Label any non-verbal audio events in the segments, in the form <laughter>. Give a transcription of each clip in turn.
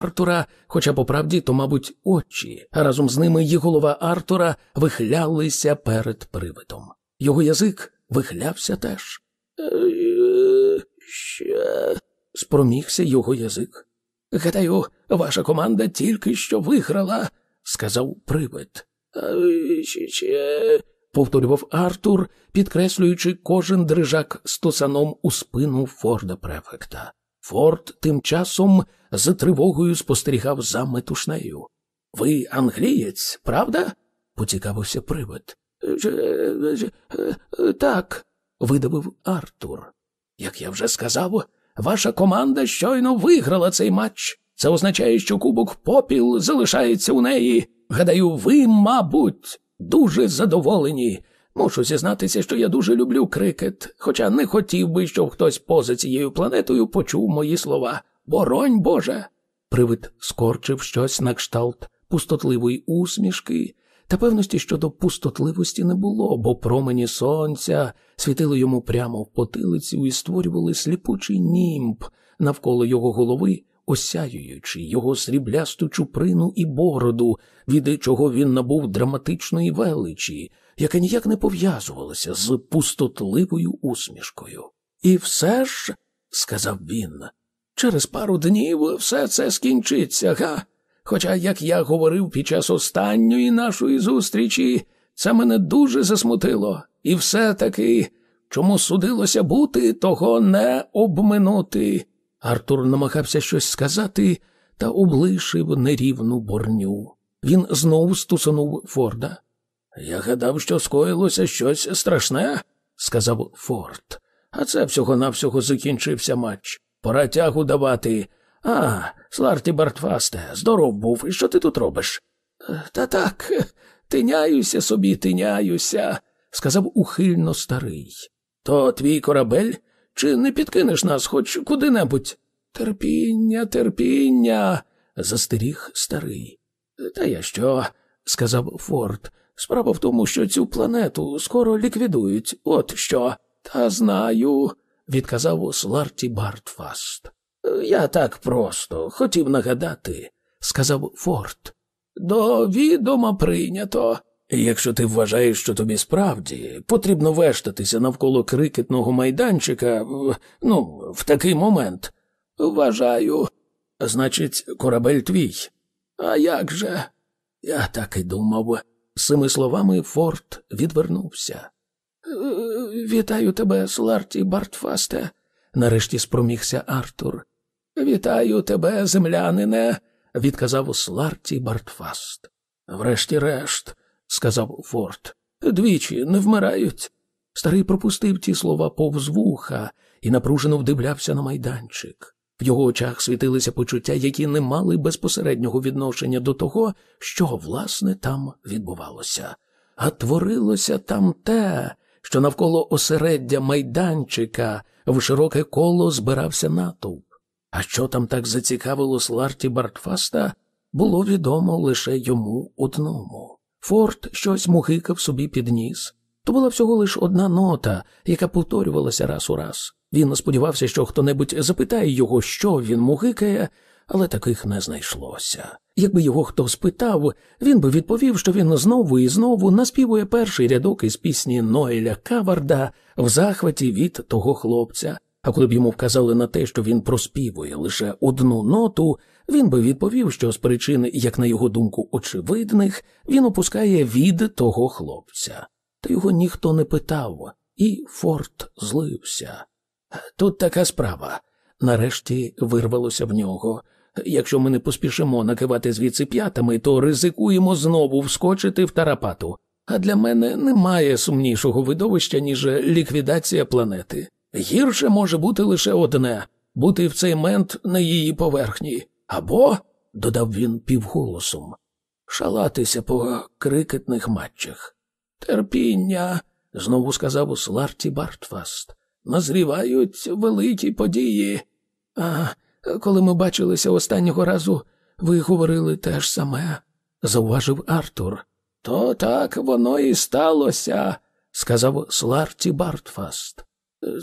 Артура, хоча по правді, то, мабуть, очі, а разом з ними і голова Артура вихлялися перед привидом. Його язик вихлявся теж. «Е, Ще. спромігся його язик. Гадаю, ваша команда тільки що виграла, сказав привид. «Е, Ще. повторював Артур, підкреслюючи кожен дрижак стосаном у спину Форда префекта. Форд тим часом з тривогою спостерігав за метушнею. Ви англієць, правда? поцікавився привид. Так, видавив Артур. Як я вже сказав, ваша команда щойно виграла цей матч. Це означає, що кубок попіл залишається у неї. Гадаю, ви, мабуть, дуже задоволені. Мушу зізнатися, що я дуже люблю крикет, хоча не хотів би, щоб хтось поза цією планетою почув мої слова. Боронь Боже. Привид скорчив щось на кшталт пустотливої усмішки, та певності щодо пустотливості не було, бо промені сонця світили йому прямо в потилицю і створювали сліпучий німб навколо його голови, осяюючи його сріблясту чуприну і бороду, від чого він набув драматичної величі, яка ніяк не пов'язувалася з пустотливою усмішкою. І все ж, сказав він, через пару днів все це скінчиться, га? Хоча, як я говорив під час останньої нашої зустрічі, це мене дуже засмутило, і все-таки, чому судилося бути, того не обминути. Артур намагався щось сказати та облишив нерівну борню. Він знову стусанув Форда. Я гадав, що скоїлося щось страшне, сказав Форд. А це всього навсього закінчився матч. Пора тягу давати. А, Сларті Бартфасте, здоров був. І що ти тут робиш? Та так, тиняюся собі, тиняюся, сказав ухильно старий. То твій корабель? Чи не підкинеш нас хоч куди-небудь? Терпіння, терпіння, застеріг старий. Та я що? сказав Форд. Справа в тому, що цю планету скоро ліквідують. От що. Та знаю, відказав Сларті Бартфаст. Я так просто хотів нагадати, сказав Форд. До відома прийнято. Якщо ти вважаєш, що тобі справді потрібно вештатися навколо крикетного майданчика, ну, в такий момент, вважаю, значить, корабель твій. А як же? Я так і думав. З цими словами Форд відвернувся. Вітаю тебе, Сларті Бартфасте, нарешті спромігся Артур. Вітаю тебе, землянине, відказав Сларті Бартфаст. Врешті-решт, сказав Форд, двічі не вмирають. Старий пропустив ті слова повз вуха і напружено вдивлявся на майданчик. В його очах світилися почуття, які не мали безпосереднього відношення до того, що, власне, там відбувалося. А творилося там те, що навколо осереддя майданчика в широке коло збирався натовп. А що там так зацікавило Сларті Бартфаста, було відомо лише йому одному. Форд щось мухикав собі під ніс. То була всього лиш одна нота, яка повторювалася раз у раз. Він сподівався, що хто-небудь запитає його, що він мухикає, але таких не знайшлося. Якби його хто спитав, він би відповів, що він знову і знову наспівує перший рядок із пісні Ноеля Каварда в захваті від того хлопця. А коли б йому вказали на те, що він проспівує лише одну ноту, він би відповів, що з причин, як на його думку, очевидних, він опускає від того хлопця. Та його ніхто не питав, і Форт злився. Тут така справа. Нарешті вирвалося в нього. Якщо ми не поспішимо накивати звідси п'ятами, то ризикуємо знову вскочити в тарапату. А для мене немає сумнішого видовища, ніж ліквідація планети. Гірше може бути лише одне бути в цей мент на її поверхні. Або, додав він півголосом, шалатися по крикетних матчах. Терпіння, знову сказав у Сларті Бартфаст. Назрівають великі події. А коли ми бачилися останнього разу, ви говорили те ж саме, зауважив Артур. То так воно і сталося, сказав Сларті Бартфаст.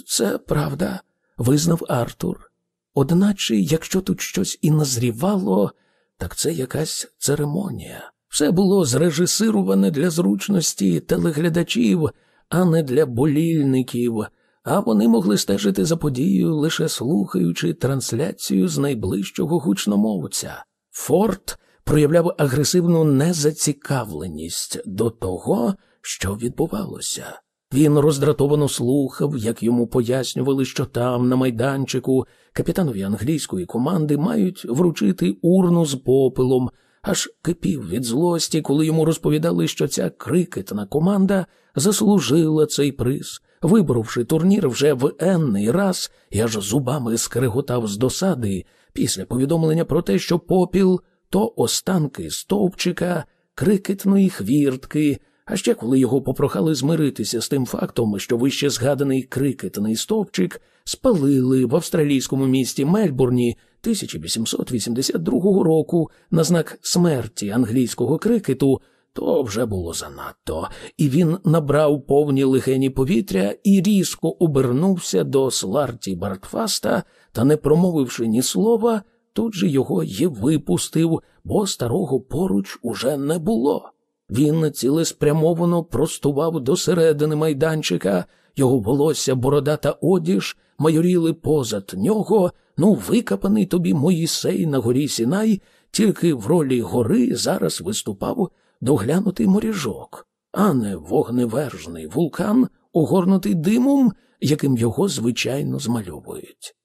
Це правда, визнав Артур. Одначе, якщо тут щось і назрівало, так це якась церемонія. Все було зрежисироване для зручності телеглядачів, а не для болільників, а вони могли стежити за подією, лише слухаючи трансляцію з найближчого гучномовця. Форт проявляв агресивну незацікавленість до того, що відбувалося. Він роздратовано слухав, як йому пояснювали, що там, на майданчику, капітанові англійської команди мають вручити урну з попелом, аж кипів від злості, коли йому розповідали, що ця крикетна команда заслужила цей приз, виборовши турнір вже в енний раз і аж зубами скреготав з досади після повідомлення про те, що попіл то останки стовпчика, крикетної хвіртки. А ще коли його попрохали змиритися з тим фактом, що вище згаданий крикетний стовпчик спалили в австралійському місті Мельбурні 1882 року на знак смерті англійського крикету, то вже було занадто, і він набрав повні легені повітря і різко обернувся до Сларті Бартфаста та, не промовивши ні слова, тут же його й випустив, бо старого поруч уже не було. Він цілеспрямовано простував до середини майданчика, його волосся, борода та одіж майоріли позад нього, ну викопаний тобі Моїсей на горі Сінай, тільки в ролі гори зараз виступав доглянутий моріжок, а не вогневержний вулкан, огорнутий димом, яким його звичайно змальовують.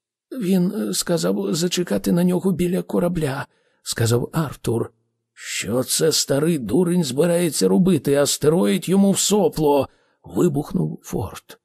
Він е, сказав зачекати на нього біля корабля, сказав Артур. Що це старий дурень збирається робити, астероїд йому в сопло. вибухнув Форд.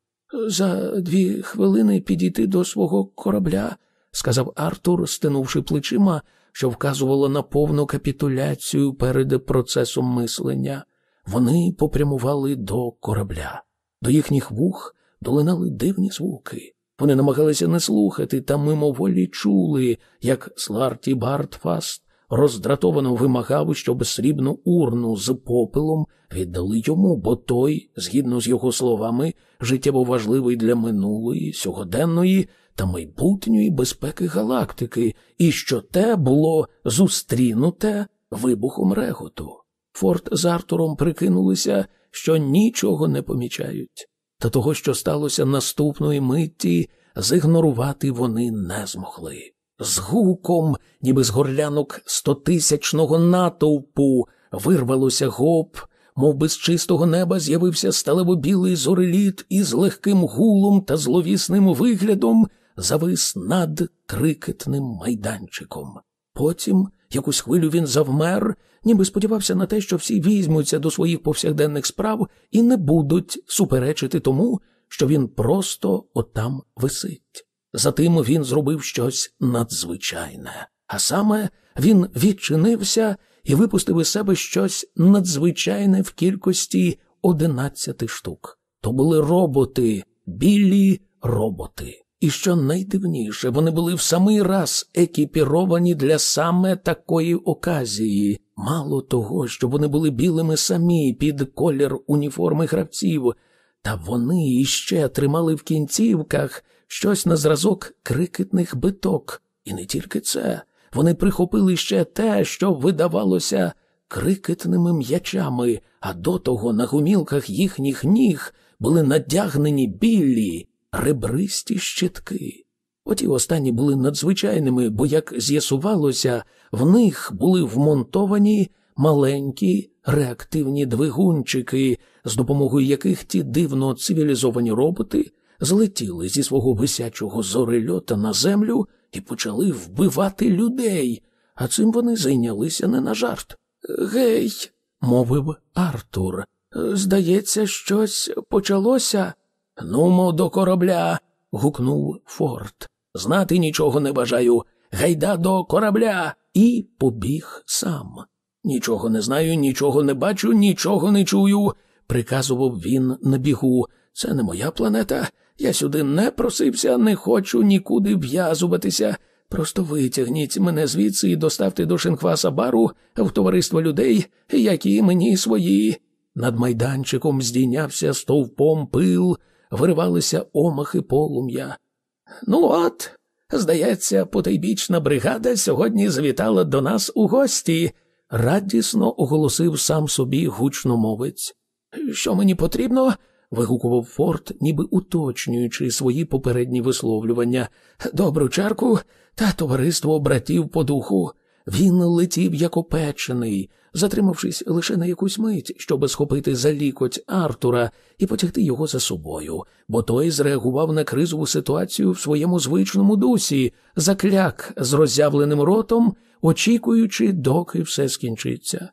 За дві хвилини підійти до свого корабля, сказав Артур, стинувши плечима, що вказувало на повну капітуляцію перед процесом мислення. Вони попрямували до корабля. До їхніх вух долинали дивні звуки. Вони намагалися не слухати та мимоволі чули, як Сларті Бартфаст роздратовано вимагав, щоб срібну урну з попелом віддали йому, бо той, згідно з його словами, життєво важливий для минулої, сьогоденної та майбутньої безпеки галактики, і що те було зустрінуте вибухом реготу. Форт з Артуром прикинулися, що нічого не помічають, та того, що сталося наступної митті, зігнорувати вони не змогли. З гуком, ніби з горлянок стотисячного натовпу, вирвалося гоп, мов би з чистого неба з'явився сталево-білий зореліт і з легким гулом та зловісним виглядом завис над крикетним майданчиком. Потім якусь хвилю він завмер, ніби сподівався на те, що всі візьмуться до своїх повсякденних справ і не будуть суперечити тому, що він просто отам висить. Затим він зробив щось надзвичайне, а саме він відчинився і випустив із себе щось надзвичайне в кількості одинадцяти штук. То були роботи, білі роботи. І що найдивніше, вони були в самий раз екіпіровані для саме такої оказії. Мало того, що вони були білими самі під колір уніформи гравців, та вони іще тримали в кінцівках щось на зразок крикетних биток. І не тільки це, вони прихопили ще те, що видавалося крикетними м'ячами, а до того на гумілках їхніх ніг були надягнені білі, ребристі щитки. Оті останні були надзвичайними, бо, як з'ясувалося, в них були вмонтовані маленькі реактивні двигунчики, з допомогою яких ті дивно цивілізовані роботи злетіли зі свого висячого зорельота на землю і почали вбивати людей, а цим вони зайнялися не на жарт. Гей, мовив Артур. Здається, щось почалося. Нумо до корабля. гукнув Форд. Знати нічого не бажаю. Гайда до корабля. І побіг сам. Нічого не знаю, нічого не бачу, нічого не чую, приказував він на бігу. Це не моя планета. Я сюди не просився, не хочу нікуди в'язуватися. Просто витягніть мене звідси і доставте до Шинхваса бару в товариство людей, які мені свої. Над майданчиком здійнявся стовпом пил, виривалися омахи полум'я. Ну, от, Здається, потайбічна бригада сьогодні завітала до нас у гості, радісно оголосив сам собі гучномовець. Що мені потрібно? Вигукував Форд, ніби уточнюючи свої попередні висловлювання. Добру чарку та товариство братів по духу. Він летів як опечений, затримавшись лише на якусь мить, щоб схопити за лікоть Артура і потягти його за собою, бо той зреагував на кризову ситуацію в своєму звичному дусі, закляк з роззявленим ротом, очікуючи, доки все скінчиться.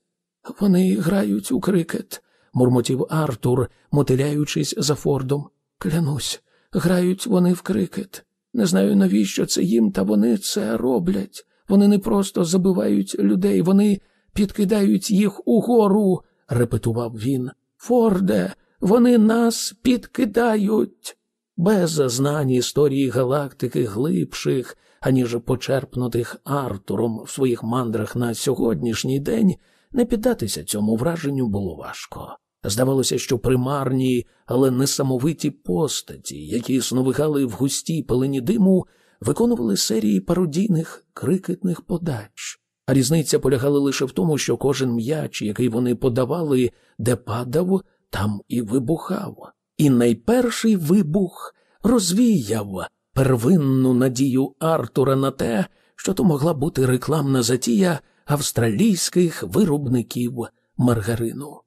Вони грають у крикет, мурмотів Артур, мотиляючись за Фордом. Клянусь, грають вони в крикет. Не знаю, навіщо це їм, та вони це роблять. Вони не просто забивають людей, вони підкидають їх угору, репетував він. Форде, вони нас підкидають. Без знань історії галактики глибших, аніж почерпнутих Артуром в своїх мандрах на сьогоднішній день, не піддатися цьому враженню було важко. Здавалося, що примарні, але несамовиті постаті, які сновигали в густій пелені диму, виконували серії пародійних крикетних подач, а різниця полягала лише в тому, що кожен м'яч, який вони подавали, де падав, там і вибухав. І найперший вибух розвіяв первинну надію Артура на те, що то могла бути рекламна затія австралійських виробників маргарину.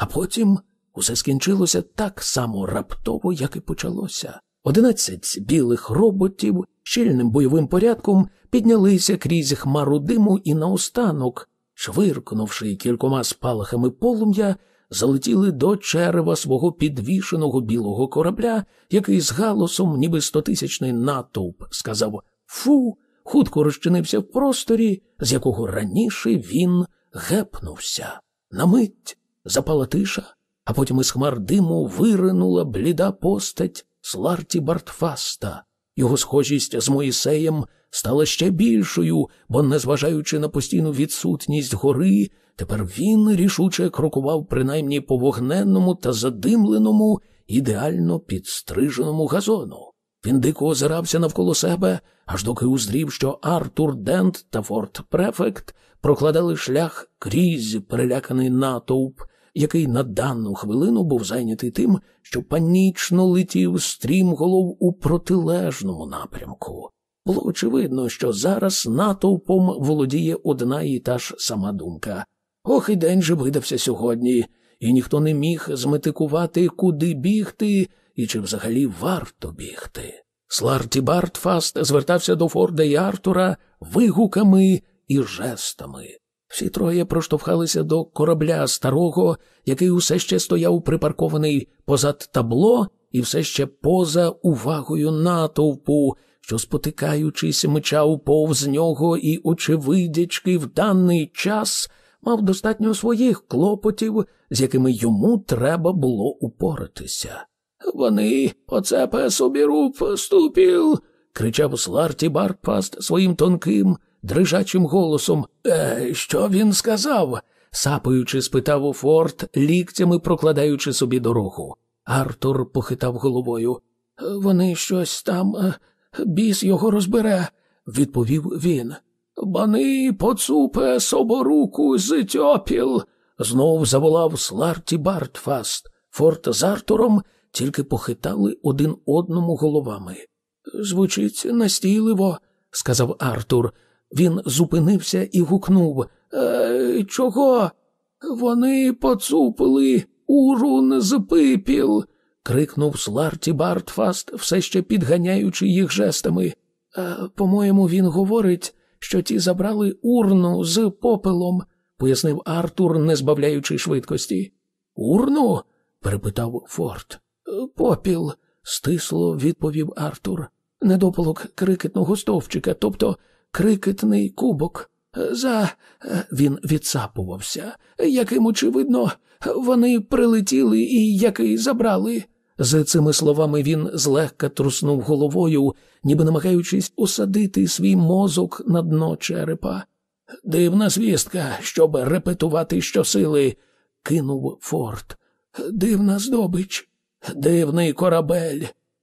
А потім усе скінчилося так само раптово, як і почалося. Одинадцять білих роботів щільним бойовим порядком піднялися крізь хмару диму і наостанок, швиркнувши кількома спалахами полум'я, залетіли до черева свого підвішеного білого корабля, який з галосом, ніби стотисячний натовп, сказав Фу, хутко розчинився в просторі, з якого раніше він гепнувся. На мить запала тиша, а потім із хмар диму виринула бліда постать Сларті Бартфаста. Його схожість з Моїсеєм стала ще більшою, бо, незважаючи на постійну відсутність гори, тепер він рішуче крокував принаймні по вогненному та задимленому, ідеально підстриженому газону. Він дико озирався навколо себе, аж доки уздрів, що Артур Дент та Форт Префект прокладали шлях крізь переляканий натовп, який на дану хвилину був зайнятий тим, що панічно летів стрімголов у протилежному напрямку. Було очевидно, що зараз натовпом володіє одна і та ж сама думка. Ох, і день же видався сьогодні, і ніхто не міг зметикувати, куди бігти і чи взагалі варто бігти. Сларті Бартфаст звертався до Форда і Артура вигуками і жестами. Всі троє проштовхалися до корабля старого, який усе ще стояв припаркований позад табло і все ще поза увагою натовпу, що, спотикаючись, мчав повз нього і, очевидячки, в даний час мав достатньо своїх клопотів, з якими йому треба було упоратися. Вони оцепе собі руб ступіл. кричав Сларті Бартпаст своїм тонким дрижачим голосом. Е, Що він сказав? сапаючи, спитав у Форд, ліктями прокладаючи собі дорогу. Артур похитав головою. Вони щось там, е, біс його розбере, відповів він. Вони поцупе соборуку з тьопіл. знов заволав Сларті Бартфаст. Форт з Артуром тільки похитали один одному головами. Звучить настійливо, сказав Артур. Він зупинився і гукнув «Е, Чого? Вони поцупили урун з пипіл. крикнув Сларті Бартфаст, все ще підганяючи їх жестами. «Е, По-моєму, він говорить, що ті забрали урну з попелом, пояснив Артур, не збавляючи швидкості. Урну? перепитав Форд. Попіл, стисло відповів Артур. Недопалок крикетного стовпчика, тобто крикетний кубок. За він відсапувався, яким, очевидно, вони прилетіли і який забрали. З цими словами він злегка труснув головою, ніби намагаючись осадити свій мозок на дно черепа. Дивна звістка, щоб репетувати щосили, кинув Форд. Дивна здобич, дивний корабель.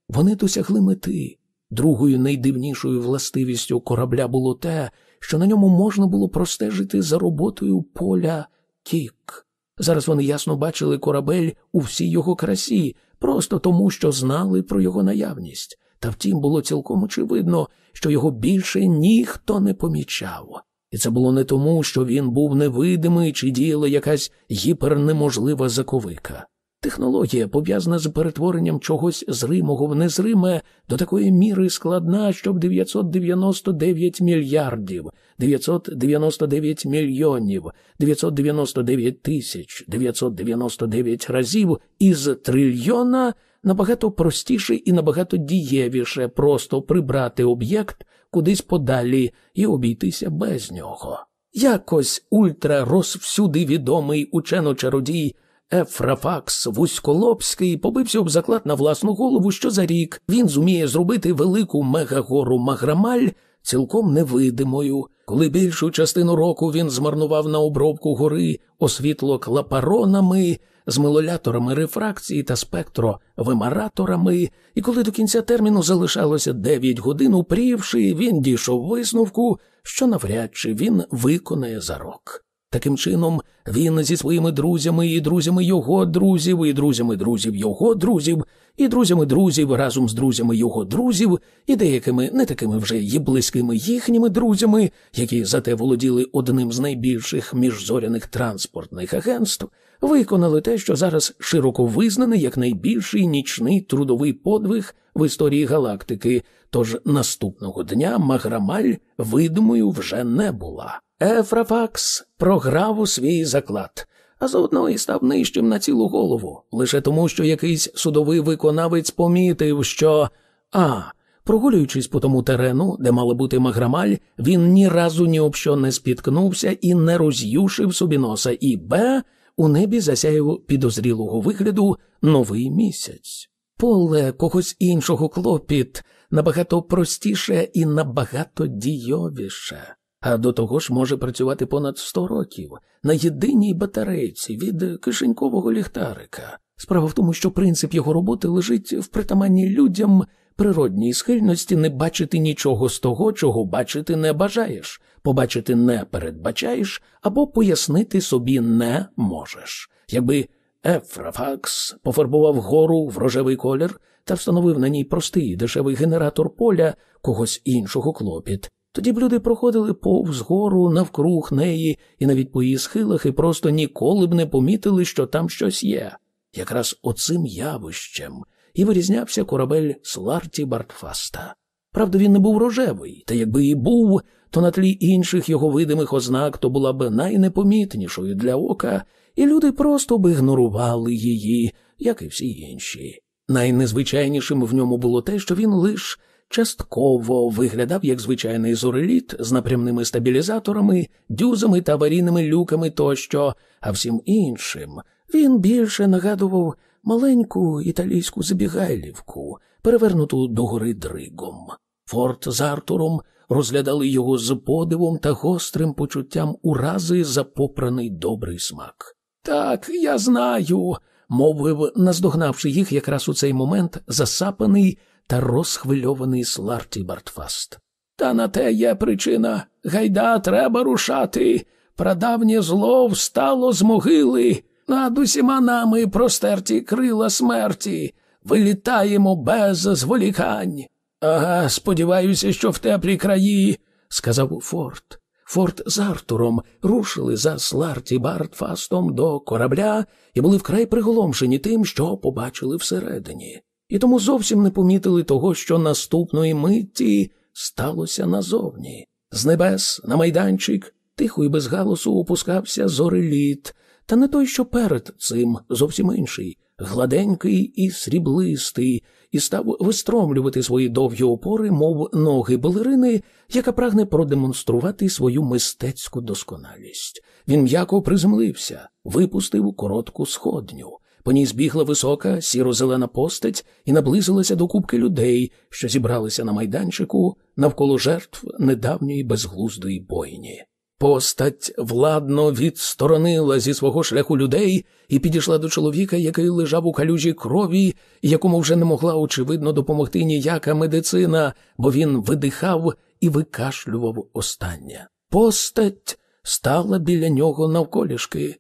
Вони досягли мети. Другою найдивнішою властивістю корабля було те, що на ньому можна було простежити за роботою поля Кік. Зараз вони ясно бачили корабель у всій його красі, просто тому, що знали про його наявність. Та втім, було цілком очевидно, що його більше ніхто не помічав. І це було не тому, що він був невидимий чи діяла якась гіпернеможлива заковика. Технологія, пов'язана з перетворенням чогось зримого в незриме, до такої міри складна, щоб 999 мільярдів, 999 мільйонів, 999 тисяч, 999 разів із трильйона набагато простіше і набагато дієвіше просто прибрати об'єкт кудись подалі і обійтися без нього. Якось ультра розвсюди відомий учено-чародій Ефрафакс Вузьколобський побився об заклад на власну голову, що за рік він зуміє зробити велику мегагору Маграмаль цілком невидимою. Коли більшу частину року він змарнував на обробку гори освітло клапаронами, з милоляторами рефракції та спектровимараторами, і коли до кінця терміну залишалося 9 годин, упрівши, він дійшов висновку, що навряд чи він виконає за рок. Таким чином, він зі своїми друзями і друзями його друзів, і друзями друзів його друзів, і друзями друзів разом з друзями його друзів, і деякими не такими вже й близькими їхніми друзями, які зате володіли одним з найбільших міжзоряних транспортних агентств, виконали те, що зараз широко визнаний як найбільший нічний трудовий подвиг в історії галактики. Тож наступного дня Маграмаль видимою вже не була. Ефрафакс програв у свій заклад, а заодно і став нижчим на цілу голову, лише тому, що якийсь судовий виконавець помітив, що а. Прогулюючись по тому терену, де мала бути маграмаль, він ні разу ні об що не спіткнувся і не роз'юшив собі носа, і Б. У небі засяяв підозрілого вигляду новий місяць. Поле когось іншого клопіт набагато простіше і набагато дійовіше а до того ж може працювати понад 100 років на єдиній батарейці від кишенькового ліхтарика. Справа в тому, що принцип його роботи лежить в притаманні людям природній схильності не бачити нічого з того, чого бачити не бажаєш, побачити не передбачаєш або пояснити собі не можеш. Якби Ефрафакс пофарбував гору в рожевий колір та встановив на ній простий дешевий генератор поля когось іншого клопіт, тоді б люди проходили повз гору навкруг неї і навіть по її схилах і просто ніколи б не помітили, що там щось є. Якраз оцим явищем і вирізнявся корабель Сларті Бартфаста. Правда, він не був рожевий, та якби і був, то на тлі інших його видимих ознак то була б найнепомітнішою для ока, і люди просто б ігнорували її, як і всі інші. Найнезвичайнішим в ньому було те, що він лиш частково виглядав як звичайний зореліт з напрямними стабілізаторами, дюзами та аварійними люками тощо, а всім іншим він більше нагадував маленьку італійську забігайлівку, перевернуту догори дригом. Форт з Артуром розглядали його з подивом та гострим почуттям урази за попраний добрий смак. Так, я знаю, мовив, наздогнавши їх якраз у цей момент засапаний та розхвильований Сларті Бартфаст. Та на те є причина. Гайда, треба рушати. Прадавнє зло встало з могили. Над усіма нами простерті крила смерті. Вилітаємо без зволікань. Ага, сподіваюся, що в теплі краї, сказав Форт. Форт з Артуром рушили за Сларті Бартфастом до корабля і були вкрай приголомшені тим, що побачили всередині і тому зовсім не помітили того, що наступної митті сталося назовні. З небес на майданчик тихо і без галасу опускався зореліт, та не той, що перед цим зовсім інший, гладенький і сріблистий, і став вистромлювати свої довгі опори, мов ноги балерини, яка прагне продемонструвати свою мистецьку досконалість. Він м'яко приземлився, випустив коротку сходню. По ній збігла висока, сіро-зелена постать і наблизилася до кубки людей, що зібралися на майданчику навколо жертв недавньої безглуздої бойні. Постать владно відсторонила зі свого шляху людей і підійшла до чоловіка, який лежав у калюжі крові, якому вже не могла, очевидно, допомогти ніяка медицина, бо він видихав і викашлював останнє. Постать стала біля нього навколішки.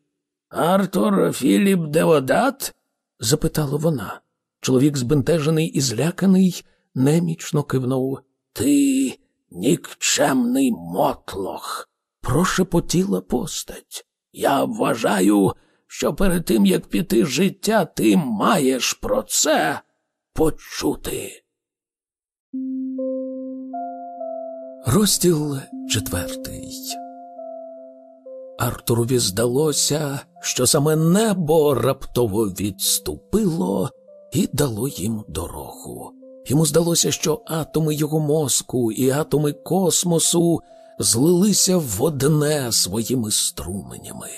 Артур Філіп Деодат? запитала вона. Чоловік, збентежений і зляканий, немічно кивнув. Ти нікчемний мотлох, прошепотіла постать. Я вважаю, що перед тим, як піти життя, ти маєш про це почути. Розділ четвертий. Артурові здалося, що саме небо раптово відступило і дало їм дорогу. Йому здалося, що атоми його мозку і атоми космосу злилися в одне своїми струменями.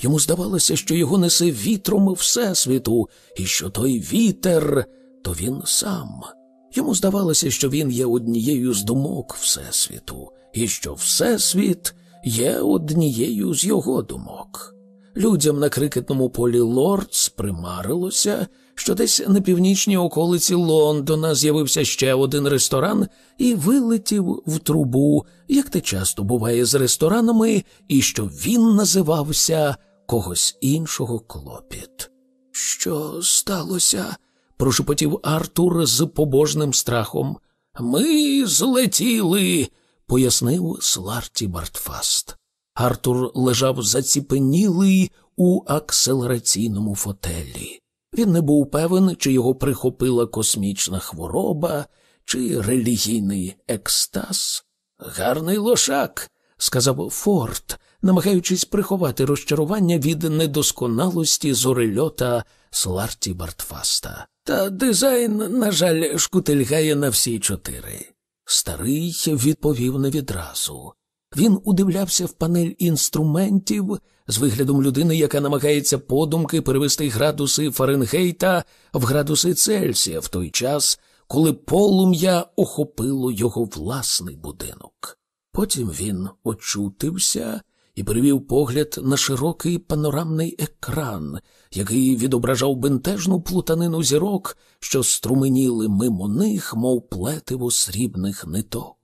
Йому здавалося, що його несе вітром Всесвіту, і що той вітер то він сам. Йому здавалося, що він є однією з думок Всесвіту, і що Всесвіт є однією з його думок. Людям на крикетному полі Лордс примарилося, що десь на північній околиці Лондона з'явився ще один ресторан і вилетів в трубу, як те часто буває з ресторанами, і що він називався когось іншого клопіт. Що сталося? прошепотів Артур з побожним страхом. Ми злетіли, пояснив Сларті Бартфаст. Артур лежав заціпенілий у акселераційному фотелі. Він не був певен, чи його прихопила космічна хвороба, чи релігійний екстаз. Гарний лошак, сказав Форд, намагаючись приховати розчарування від недосконалості зорельота Сларті Бартфаста. Та дизайн, на жаль, шкутильгає на всі чотири. Старий відповів не відразу. Він удивлявся в панель інструментів з виглядом людини, яка намагається подумки перевести градуси Фаренгейта в градуси Цельсія в той час, коли полум'я охопило його власний будинок. Потім він очутився і перевів погляд на широкий панорамний екран, який відображав бентежну плутанину зірок, що струменіли мимо них, мов плетиво срібних ниток.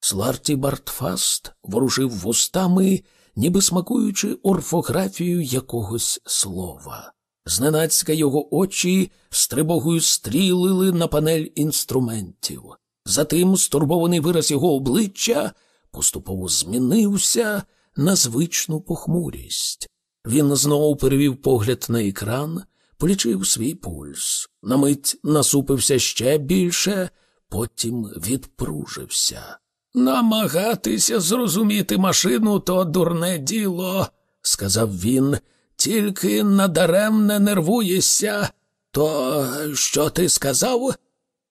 Сларті Бартфаст ворушив вустами, ніби смакуючи орфографію якогось слова. Зненацька його очі з тривогою стрілили на панель інструментів. Затим стурбований вираз його обличчя поступово змінився на звичну похмурість. Він знову перевів погляд на екран, полічив свій пульс. На мить насупився ще більше, потім відпружився. Намагатися зрозуміти машину то дурне діло, сказав він, тільки надаремне нервуєшся. То що ти сказав?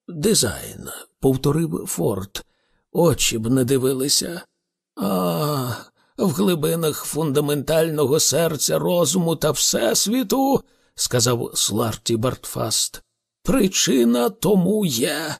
Дизайн, повторив Форд. Очі б не дивилися. А, в глибинах фундаментального серця розуму та Всесвіту, сказав Сларті Бартфаст, причина тому є.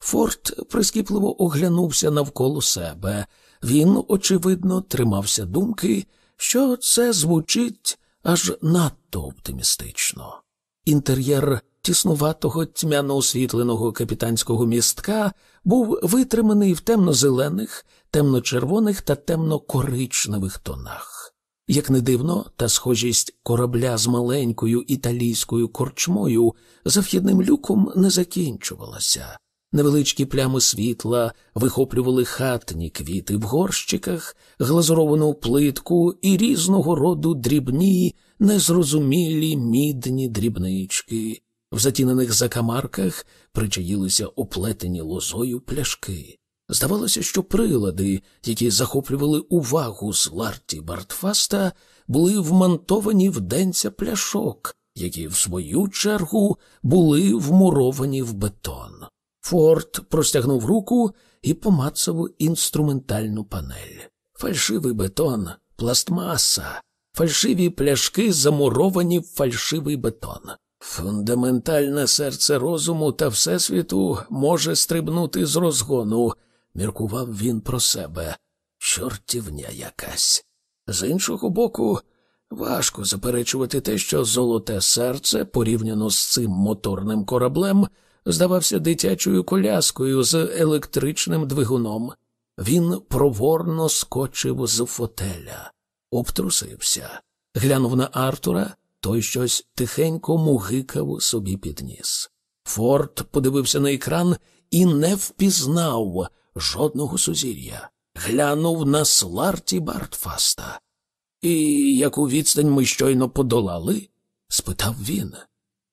Форт прискіпливо оглянувся навколо себе. Він, очевидно, тримався думки, що це звучить аж надто оптимістично. Інтер'єр тіснуватого тьмяно освітленого капітанського містка був витриманий в темно-зелених, темно-червоних та темно-коричневих тонах. Як не дивно, та схожість корабля з маленькою італійською корчмою за вхідним люком не закінчувалася. Невеличкі плями світла вихоплювали хатні квіти в горщиках, глазуровану плитку і різного роду дрібні, незрозумілі мідні дрібнички. В затінених закамарках причаїлися оплетені лозою пляшки. Здавалося, що прилади, які захоплювали увагу з Ларті Бартфаста, були вмонтовані в денця пляшок, які, в свою чергу, були вмуровані в бетон. Форд простягнув руку і помацав інструментальну панель. Фальшивий бетон, пластмаса, фальшиві пляшки замуровані в фальшивий бетон. Фундаментальне серце розуму та Всесвіту може стрибнути з розгону, міркував він про себе. чортівня якась. З іншого боку, важко заперечувати те, що золоте серце, порівняно з цим моторним кораблем, здавався дитячою коляскою з електричним двигуном. Він проворно скочив з фотеля, обтрусився, глянув на Артура, той щось тихенько мугикав собі під ніс. Форд подивився на екран і не впізнав жодного сузір'я. Глянув на Сларті Бартфаста. І яку відстань ми щойно подолали? спитав він.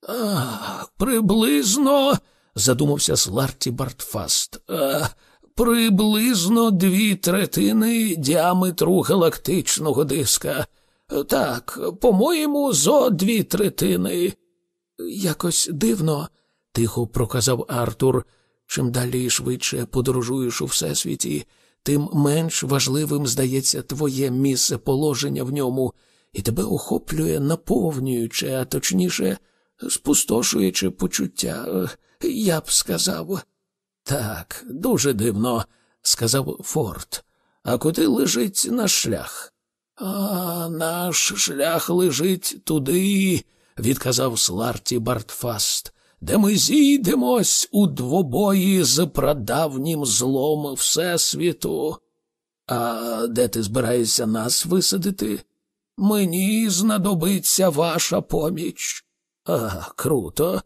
А, приблизно, задумався Сларті Бартфаст. А, приблизно дві третини діаметру галактичного диска. Так, по-моєму, зо дві третини. Якось дивно, тихо проказав Артур. Чим далі і швидше подорожуєш у всесвіті, тим менш важливим здається твоє місце положення в ньому, і тебе охоплює наповнююче, а точніше, спустошуюче почуття, я б сказав. Так, дуже дивно, сказав Форд. А куди лежить наш шлях? А наш шлях лежить туди, відказав Сларті Бартфаст, де ми зійдемось у двобої з прадавнім злом Всесвіту. А де ти збираєшся нас висадити? Мені знадобиться ваша поміч. А, круто.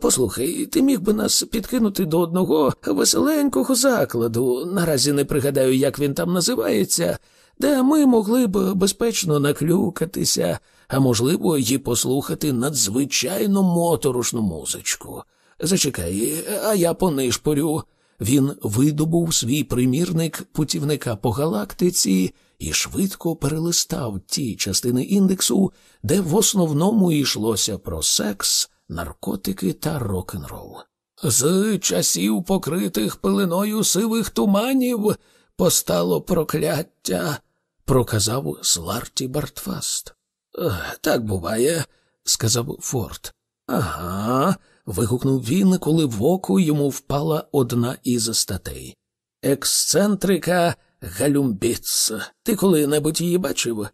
Послухай, ти міг би нас підкинути до одного веселенького закладу, наразі не пригадаю, як він там називається, де ми могли б безпечно наклюкатися, а можливо, й послухати надзвичайно моторошну музичку. Зачекай, а я понишпорю. Він видобув свій примірник путівника по галактиці і швидко перелистав ті частини індексу, де в основному йшлося про секс, наркотики та рок-н-рол. З часів, покритих пилиною сивих туманів, постало прокляття, проказав Сларті Бартфаст. Так буває, сказав Форд. Ага. вигукнув він, коли в око йому впала одна із статей. Ексцентрика Галюмбіц. Ти коли-небудь її бачив?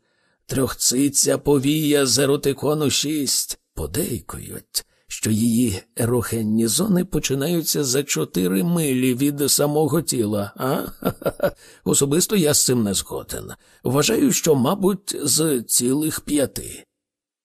Трьохциця повія з еротикону шість подейкують, що її ерогенні зони починаються за чотири милі від самого тіла, а? <laughs> Особисто я з цим не згоден. Вважаю, що, мабуть, з цілих п'яти.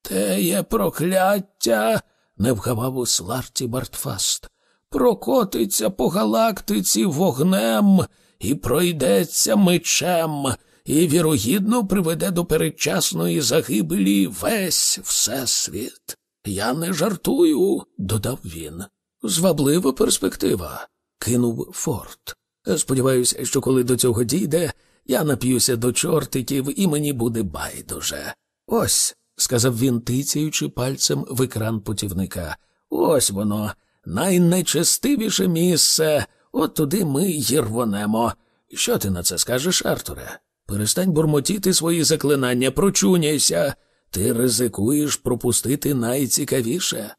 Те є прокляття, не вгавав у Сларті Бартфаст. Прокотиться по галактиці вогнем і пройдеться мечем, і, вірогідно, приведе до передчасної загибелі весь всесвіт. Я не жартую, додав він. Зваблива перспектива, кинув Форд. Сподіваюся, що коли до цього дійде, я нап'юся до чортиків і мені буде байдуже. Ось, сказав він, тицяючи пальцем в екран путівника. Ось воно, найнечестивіше місце. От туди ми й. Що ти на це скажеш, Артуре? Перестань бурмотіти свої заклинання, прочуняйся. Ти ризикуєш пропустити найцікавіше.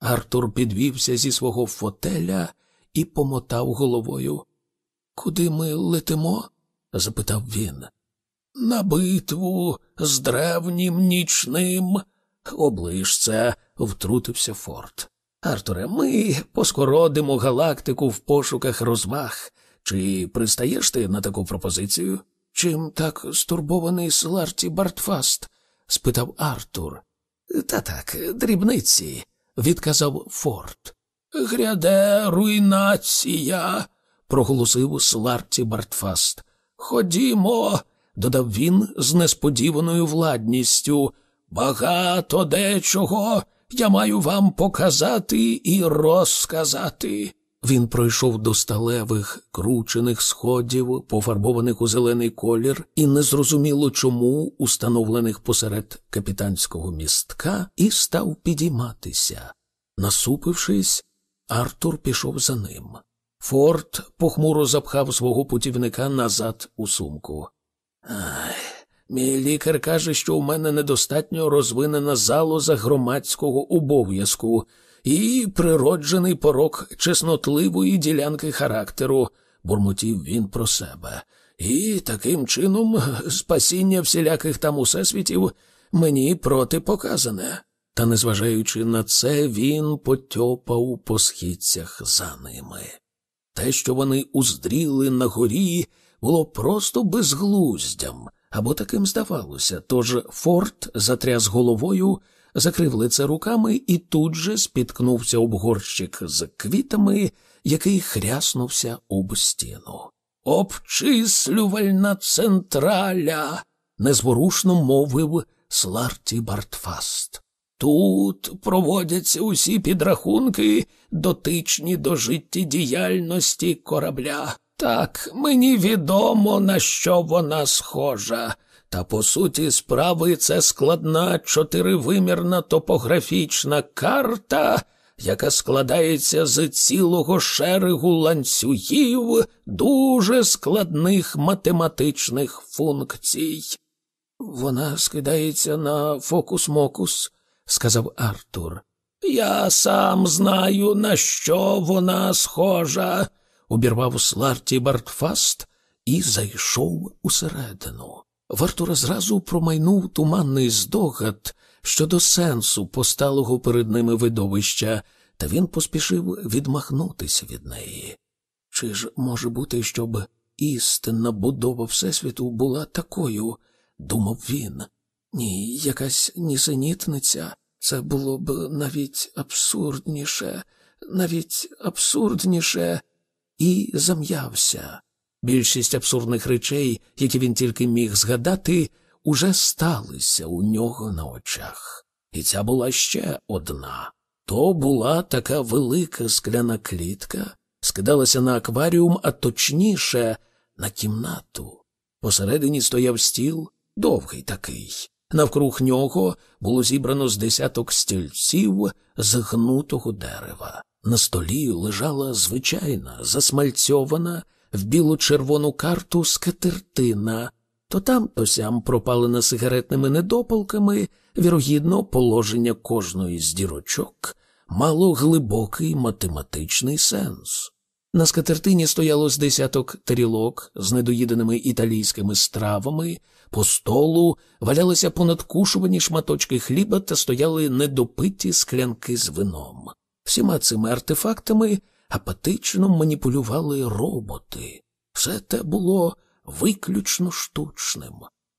Артур підвівся зі свого фотеля і помотав головою. Куди ми летимо? запитав він. На битву з древнім нічним. Оближ це, втрутився Форд. Артуре, ми поскородимо галактику в пошуках розваг. Чи пристаєш ти на таку пропозицію? Чим так стурбований Сларті Бартфаст? Спитав Артур. Та так, дрібниці, відказав Форд. Гряде руйнація, проголосив Сларті Бартфаст. Ходімо, додав він з несподіваною владністю. Багато дечого я маю вам показати і розказати. Він пройшов до сталевих, кручених сходів, пофарбованих у зелений колір, і незрозуміло чому, установлених посеред капітанського містка, і став підійматися. Насупившись, Артур пішов за ним. Форд похмуро запхав свого путівника назад у сумку. Мій лікар каже, що у мене недостатньо розвинена залоза громадського обов'язку і природжений порок чеснотливої ділянки характеру, бурмотів він про себе. І таким чином спасіння всіляких там усесвітів мені протипоказане. Та, незважаючи на це, він потьопав по східцях за ними. Те, що вони уздріли на горі, було просто безглуздям, або таким здавалося, тож Форт затряс головою, закрив лице руками і тут же спіткнувся об горщик з квітами, який хряснувся об стіну. Обчислювальна централя, незворушно мовив Сларті Бартфаст. Тут проводяться усі підрахунки, дотичні до життєдіяльності корабля. Так, мені відомо, на що вона схожа. Та по суті справи це складна чотиривимірна топографічна карта, яка складається з цілого шерегу ланцюгів дуже складних математичних функцій. Вона скидається на фокус-мокус, сказав Артур. Я сам знаю, на що вона схожа, обірвав Сларті Бартфаст і зайшов усередину. В Артура зразу промайнув туманний здогад щодо сенсу посталого перед ними видовища, та він поспішив відмахнутися від неї. Чи ж може бути, щоб істинна будова Всесвіту була такою? думав він. Ні, якась нісенітниця. Це було б навіть абсурдніше, навіть абсурдніше, і зам'явся. Більшість абсурдних речей, які він тільки міг згадати, уже сталися у нього на очах. І ця була ще одна. То була така велика скляна клітка, скидалася на акваріум, а точніше на кімнату. Посередині стояв стіл, довгий такий. Навкруг нього було зібрано з десяток стільців з гнутого дерева. На столі лежала звичайна, засмальцьована в біло-червону карту скатертина, то там, то сям пропалена сигаретними недопалками, вірогідно, положення кожної з дірочок мало глибокий математичний сенс. На скатертині стояло з десяток тарілок з недоїденими італійськими стравами, по столу валялися понадкушувані шматочки хліба та стояли недопиті склянки з вином. Всіма цими артефактами апатично маніпулювали роботи. Все те було виключно штучним.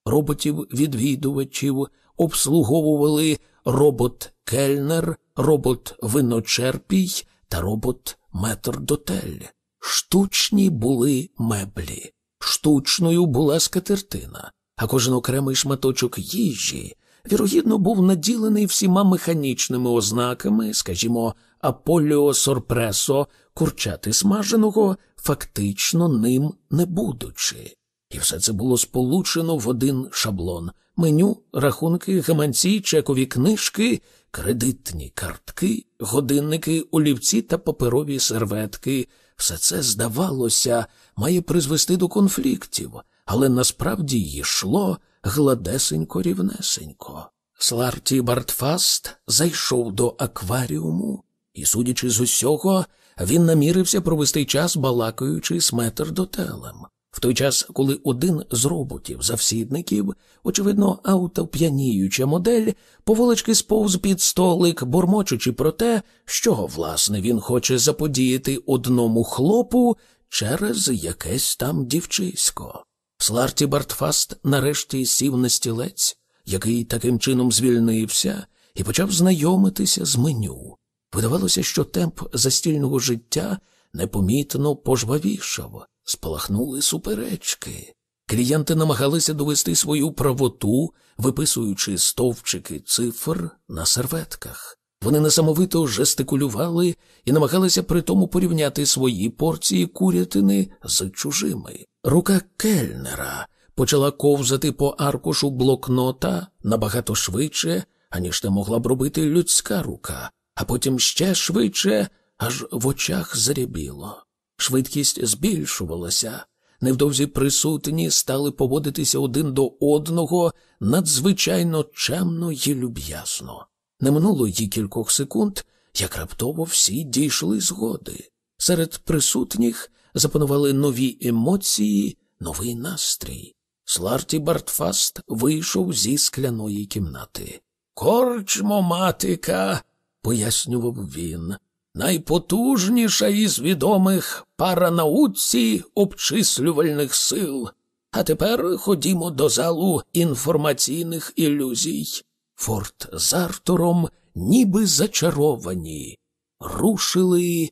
Роботів-відвідувачів обслуговували робот-кельнер, робот-виночерпій та робот-метрдотель. Штучні були меблі, штучною була скатертина, а кожен окремий шматочок їжі, вірогідно, був наділений всіма механічними ознаками, скажімо, Аполіо Сорпресо, курчати смаженого, фактично ним не будучи. І все це було сполучено в один шаблон меню, рахунки, гаманці, чекові книжки, кредитні картки, годинники, олівці та паперові серветки. Все це, здавалося, має призвести до конфліктів, але насправді йшло гладесенько рівнесенько. Сларті Бартфаст зайшов до акваріуму, і, судячи з усього, він намірився провести час, балакаючи з метрдотелем. В той час, коли один з роботів-завсідників, очевидно, автоп'яніюча модель, поволочки сповз під столик, бормочучи про те, що, власне, він хоче заподіяти одному хлопу через якесь там дівчисько. Сларті Бартфаст нарешті сів на стілець, який таким чином звільнився, і почав знайомитися з меню. Видавалося, що темп застільного життя непомітно пожвавішав, спалахнули суперечки. Клієнти намагалися довести свою правоту, виписуючи стовпчики цифр на серветках. Вони несамовито жестикулювали і намагалися при тому порівняти свої порції курятини з чужими. Рука кельнера почала ковзати по аркушу блокнота набагато швидше, аніж те могла б робити людська рука, а потім ще швидше, аж в очах зарябіло. Швидкість збільшувалася. Невдовзі присутні стали поводитися один до одного надзвичайно чемно й люб'язно. Не минуло й кількох секунд, як раптово всі дійшли згоди. Серед присутніх запанували нові емоції, новий настрій. Сларті Бартфаст вийшов зі скляної кімнати. Корчмоматика, пояснював він, найпотужніша із відомих паранауці обчислювальних сил. А тепер ходімо до залу інформаційних ілюзій. Форт з Артуром, ніби зачаровані, рушили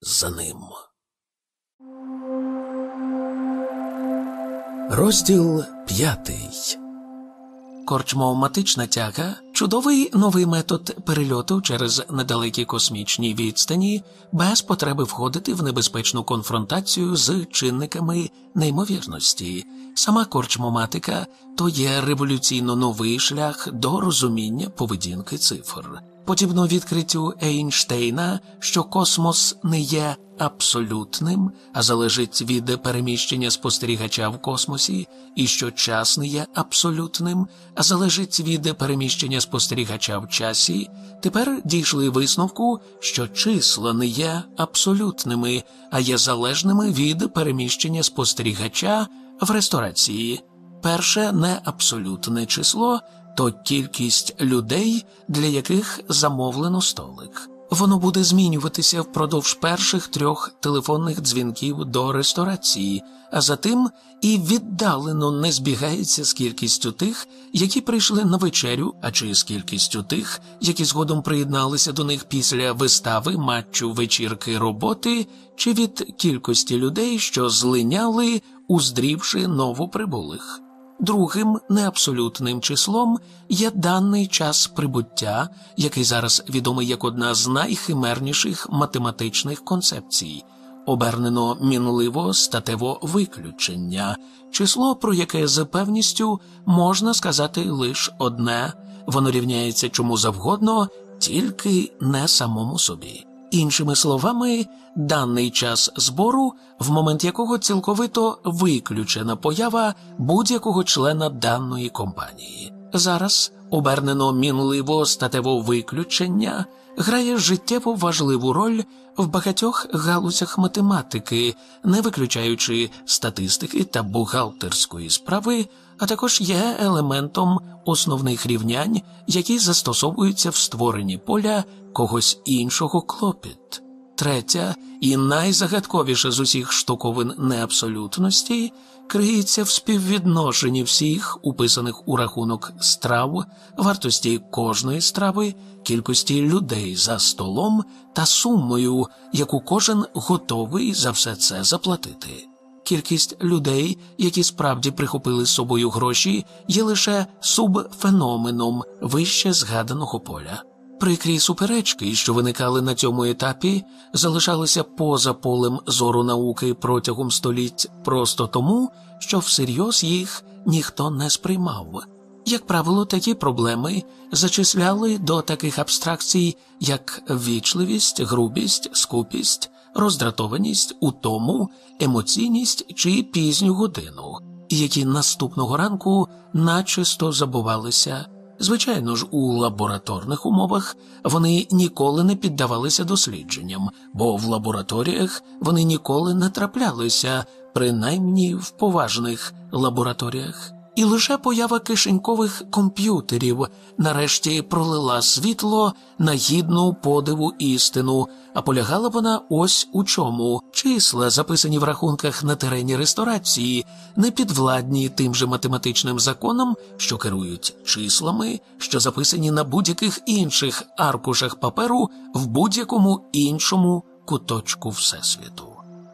за ним. Розділ п'ятий. Корчмовматична тяга чудовий новий метод перельоту через недалекі космічні відстані без потреби входити в небезпечну конфронтацію з чинниками неймовірності. Сама корчмоматика то є революційно новий шлях до розуміння поведінки цифр. Подібно відкриттю Ейнштейна, що космос не є абсолютним, а залежить від переміщення спостерігача в космосі, і що час не є абсолютним, а залежить від переміщення спостерігача в часі, тепер дійшли висновку, що числа не є абсолютними, а є залежними від переміщення спостерігача в ресторації. Перше не абсолютне число то кількість людей, для яких замовлено столик. Воно буде змінюватися впродовж перших трьох телефонних дзвінків до ресторації, а затим і віддалено не збігається з кількістю тих, які прийшли на вечерю, а чи з кількістю тих, які згодом приєдналися до них після вистави, матчу, вечірки, роботи, чи від кількості людей, що злиняли, уздрівши новоприбулих. Другим неабсолютним числом є даний час прибуття, який зараз відомий як одна з найхимерніших математичних концепцій, обернено мінливо статево виключення, число, про яке з певністю можна сказати лише одне, воно рівняється чому завгодно, тільки не самому собі. Іншими словами, даний час збору, в момент якого цілковито виключена поява будь-якого члена даної компанії. Зараз обернено мінливо статево виключення грає життєво важливу роль в багатьох галузях математики, не виключаючи статистики та бухгалтерської справи, а також є елементом основних рівнянь, які застосовуються в створенні поля когось іншого клопіт. Третя і найзагадковіша з усіх штуковин неабсолютності криється в співвідношенні всіх уписаних у рахунок страв, вартості кожної страви, кількості людей за столом та сумою, яку кожен готовий за все це заплатити. Кількість людей, які справді прихопили з собою гроші, є лише субфеноменом вище згаданого поля. Прикрі суперечки, що виникали на цьому етапі, залишалися поза полем зору науки протягом століть просто тому, що всерйоз їх ніхто не сприймав. Як правило, такі проблеми зачисляли до таких абстракцій, як вічливість, грубість, скупість, роздратованість, утому, емоційність чи пізню годину, які наступного ранку начисто забувалися. Звичайно ж, у лабораторних умовах вони ніколи не піддавалися дослідженням, бо в лабораторіях вони ніколи не траплялися, принаймні в поважних лабораторіях і лише поява кишенькових комп'ютерів нарешті пролила світло на гідну подиву істину, а полягала вона ось у чому числа, записані в рахунках на терені ресторації, не підвладні тим же математичним законам, що керують числами, що записані на будь-яких інших аркушах паперу в будь-якому іншому куточку Всесвіту.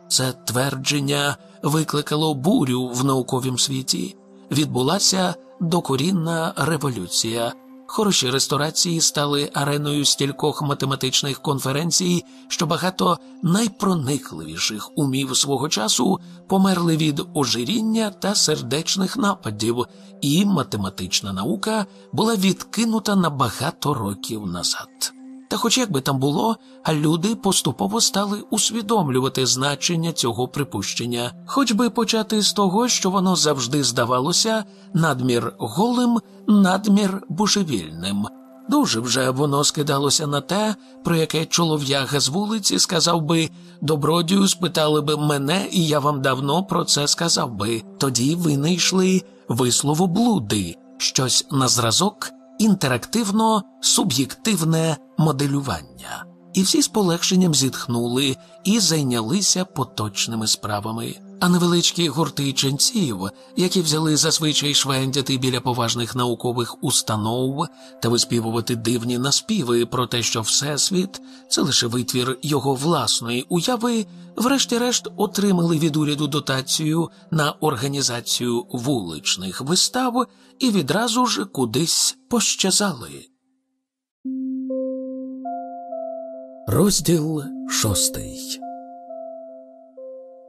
Це твердження викликало бурю в науковім світі відбулася докорінна революція. Хороші ресторації стали ареною стількох математичних конференцій, що багато найпроникливіших умів свого часу померли від ожиріння та сердечних нападів, і математична наука була відкинута на багато років назад. Та, хоч як би там було, а люди поступово стали усвідомлювати значення цього припущення, хоч би почати з того, що воно завжди здавалося надмір голим, надмір божевільним. Дуже вже воно скидалося на те, про яке чолов'яга з вулиці сказав би добродію, спитали би мене, і я вам давно про це сказав би. Тоді винайшли вислову блуди, щось на зразок інтерактивно суб'єктивне моделювання. І всі з полегшенням зітхнули і зайнялися поточними справами а невеличкі гурти ченців, які взяли зазвичай швендяти біля поважних наукових установ та виспівувати дивні наспіви про те, що Всесвіт це лише витвір його власної уяви, врешті-решт отримали від уряду дотацію на організацію вуличних вистав і відразу ж кудись пощазали. Розділ шостий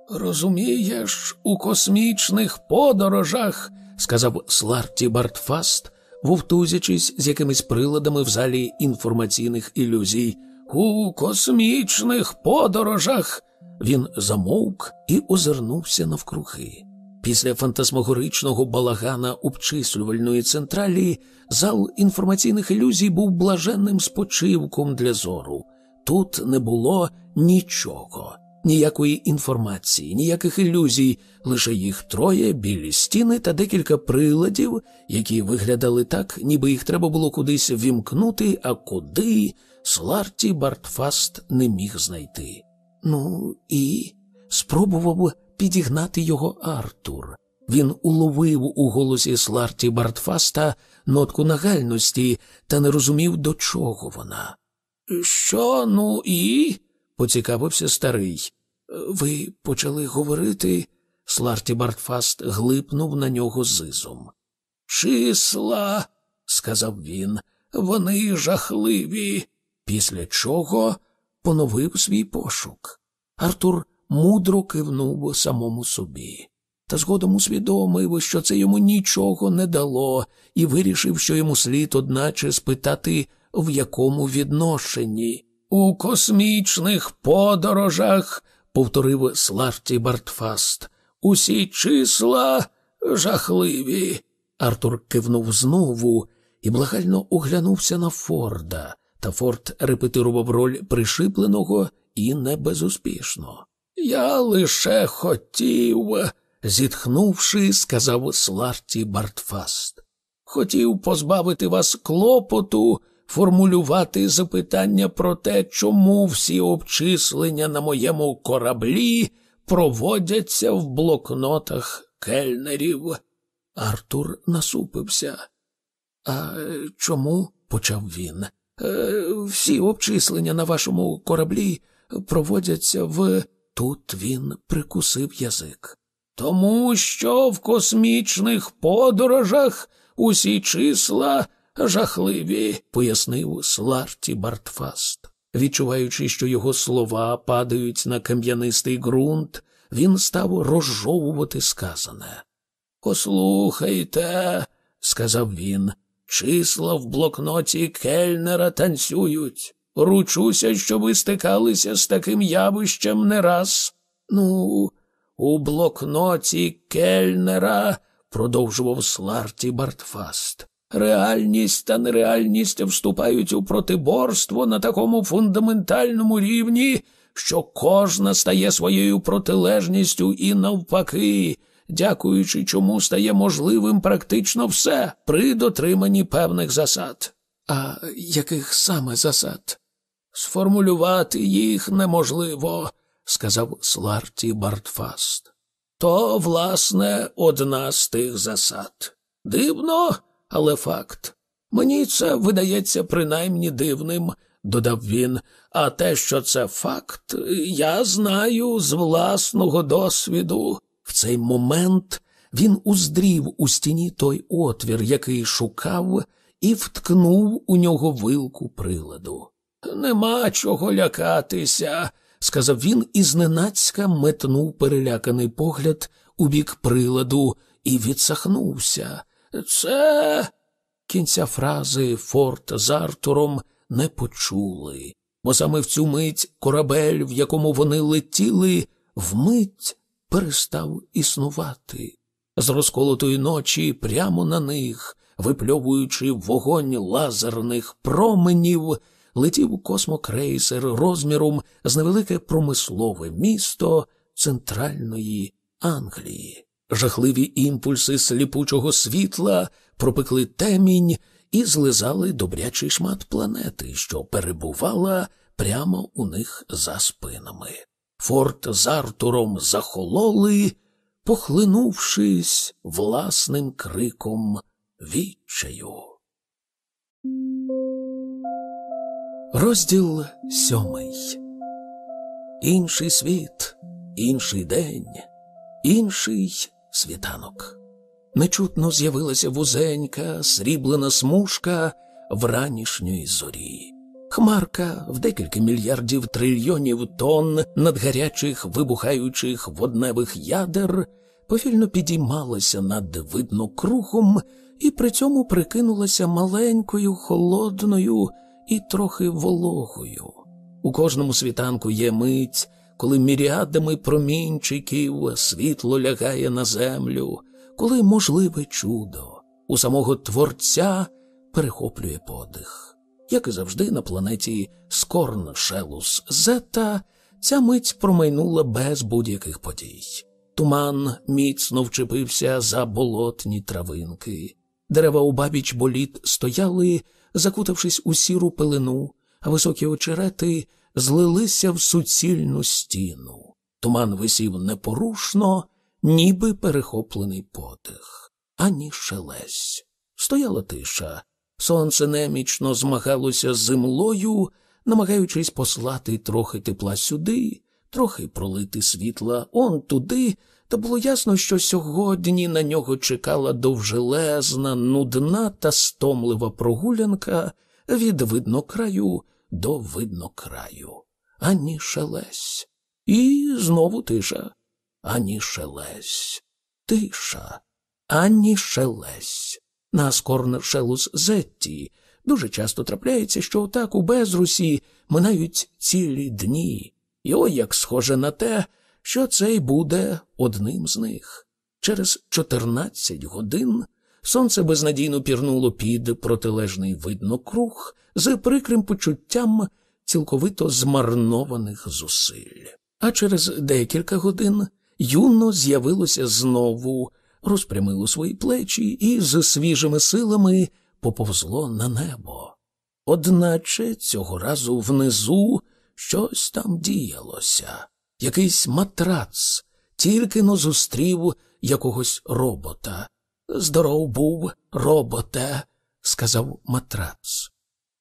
Розумієш, у космічних подорожах, сказав Сларті Бартфаст, вовтузячись з якимись приладами в залі інформаційних ілюзій. У космічних подорожах. Він замовк і озирнувся навкруги. Після фантасмогоричного балагана обчислювальної централі зал інформаційних ілюзій був блаженним спочивком для зору. Тут не було нічого ніякої інформації, ніяких ілюзій, лише їх троє, білі стіни та декілька приладів, які виглядали так, ніби їх треба було кудись вімкнути, а куди Сларті Бартфаст не міг знайти. Ну і спробував підігнати його Артур. Він уловив у голосі Сларті Бартфаста нотку нагальності та не розумів, до чого вона. Що, ну і? поцікавився старий. Ви почали говорити, Сларті Бартфаст глипнув на нього зизом. Числа, сказав він, вони жахливі, після чого поновив свій пошук. Артур мудро кивнув самому собі, та згодом усвідомив, що це йому нічого не дало, і вирішив, що йому слід, одначе, спитати, в якому відношенні. У космічних подорожах повторив Сларті Бартфаст. Усі числа жахливі. Артур кивнув знову і благально оглянувся на Форда, та Форд репетирував роль пришипленого і не безуспішно. Я лише хотів, зітхнувши, сказав Сларті Бартфаст. Хотів позбавити вас клопоту формулювати запитання про те, чому всі обчислення на моєму кораблі проводяться в блокнотах кельнерів. Артур насупився. А чому? почав він. «Е, всі обчислення на вашому кораблі проводяться в. Тут він прикусив язик. Тому що в космічних подорожах усі числа жахливі, пояснив Сларті Бартфаст. Відчуваючи, що його слова падають на кам'янистий ґрунт, він став розжовувати сказане. Послухайте, сказав він, числа в блокноті кельнера танцюють. Ручуся, що ви стикалися з таким явищем не раз. Ну, у блокноті кельнера, продовжував Сларті Бартфаст. Реальність та нереальність вступають у протиборство на такому фундаментальному рівні, що кожна стає своєю протилежністю і навпаки, дякуючи чому стає можливим практично все при дотриманні певних засад. А яких саме засад? Сформулювати їх неможливо, сказав Сларті Бартфаст. То, власне, одна з тих засад. Дивно але факт. Мені це видається принаймні дивним, додав він, а те, що це факт, я знаю з власного досвіду. В цей момент він уздрів у стіні той отвір, який шукав, і вткнув у нього вилку приладу. Нема чого лякатися, сказав він і зненацька метнув переляканий погляд у бік приладу і відсахнувся. Це кінця фрази Форт з Артуром не почули, бо саме в цю мить корабель, в якому вони летіли, вмить перестав існувати. З розколотої ночі прямо на них, випльовуючи вогонь лазерних променів, летів космокрейсер розміром з невелике промислове місто центральної Англії. Жахливі імпульси сліпучого світла пропекли темінь і злизали добрячий шмат планети, що перебувала прямо у них за спинами. Форт з Артуром захололи, похлинувшись власним криком відчаю. Розділ сьомий. Інший світ, інший день, інший світанок. Нечутно з'явилася вузенька, сріблена смужка вранішньої зорі. Хмарка в декілька мільярдів трильйонів тонн надгарячих вибухаючих водневих ядер повільно підіймалася над видно кругом і при цьому прикинулася маленькою, холодною і трохи вологою. У кожному світанку є мить, коли міріадами промінчиків світло лягає на землю, коли можливе чудо у самого Творця перехоплює подих. Як і завжди, на планеті Скорн Шелус Зета ця мить промайнула без будь-яких подій. Туман міцно вчепився за болотні травинки. Дерева у бабіч боліт стояли, закутавшись у сіру пилину, а високі очерети злилися в суцільну стіну. Туман висів непорушно, ніби перехоплений подих, ані шелесь. Стояла тиша. Сонце немічно змагалося з землею, намагаючись послати трохи тепла сюди, трохи пролити світла он туди, та було ясно, що сьогодні на нього чекала довжелезна, нудна та стомлива прогулянка від виднокраю до виднокраю. Ані шелесь. І знову тиша. Ані шелесь. Тиша. Ані шелесь. На Скорншелус Зетті дуже часто трапляється, що отак у безрусі минають цілі дні. І ой, як схоже на те, що цей буде одним з них. Через 14 годин сонце безнадійно пірнуло під протилежний видно круг з прикрим почуттям цілковито змарнованих зусиль. А через декілька годин юно з'явилося знову, розпрямило свої плечі і з свіжими силами поповзло на небо. Одначе цього разу внизу щось там діялося. Якийсь матрац тільки но зустрів якогось робота. Здоров був, роботе, сказав матрац.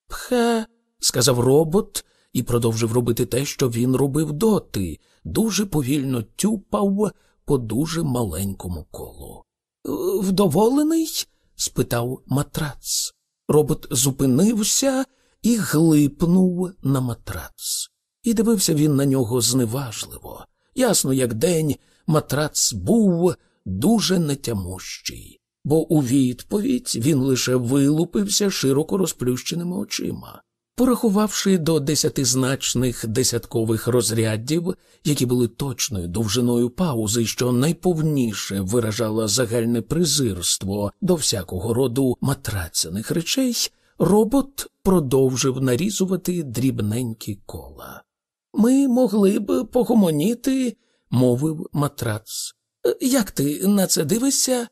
Пхе, сказав робот і продовжив робити те, що він робив доти, дуже повільно тюпав по дуже маленькому колу. Вдоволений? спитав матрац. Робот зупинився і глипнув на матрац. І дивився він на нього зневажливо. Ясно, як день, матрац був дуже нетямущий, бо у відповідь він лише вилупився широко розплющеними очима. Порахувавши до десятизначних десяткових розрядів, які були точною довжиною паузи, що найповніше виражало загальне презирство до всякого роду матрацяних речей, робот продовжив нарізувати дрібненькі кола. Ми могли б погомоніти, мовив матрац. Як ти на це дивишся?